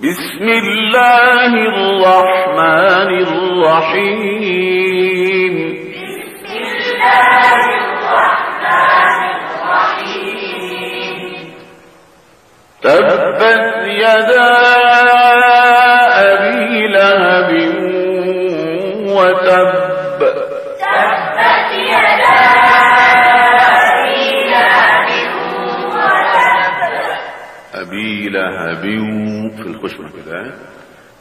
بسم الله الرحمن الرحيم. بسم الله الرحمن الرحيم تبت يدا أبي لهب في الخشمة كده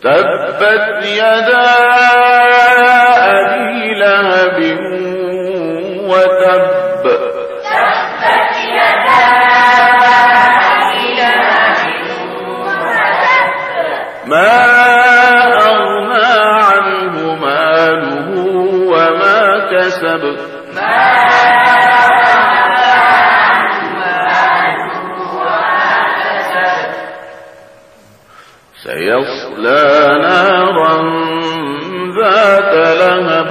تبت يدا أبي لهب وتب تبت يدا أبي لهب وتب. ما أغنى عنه ماله وما كسب. سيصلى نارا ذات لهب.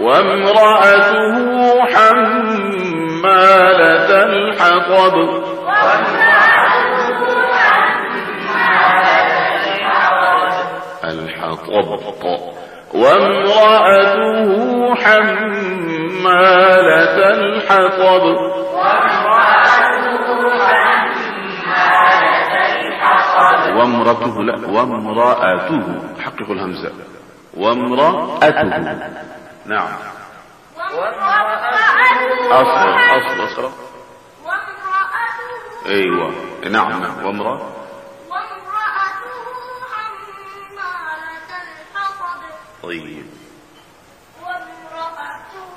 وامرأته حمالة الحطب. الحطب. وامرأته حمالة الحطب. وامرأته لا وامرأته. حقق الهمزة. وامرأته. نعم. أصل أصل أصل. وامرأته. أيوة. نعم نعم. وامرأة. وامرأته حمالة الحطب طيب. وامرأته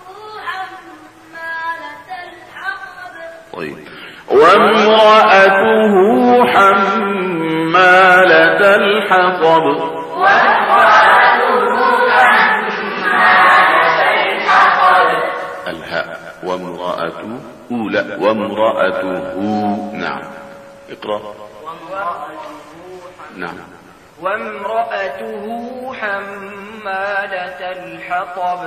حمالة الحطب طيب. وامرأته الحطب الهاء. وامرأته لا وامرأته نعم. اقرأ. نعم. وامرأته حمالة الحطب.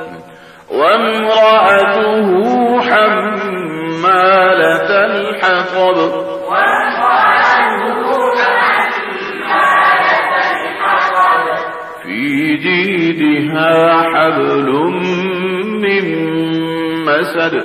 وامرأته حمالة الحطب. جيدها حبل من مسد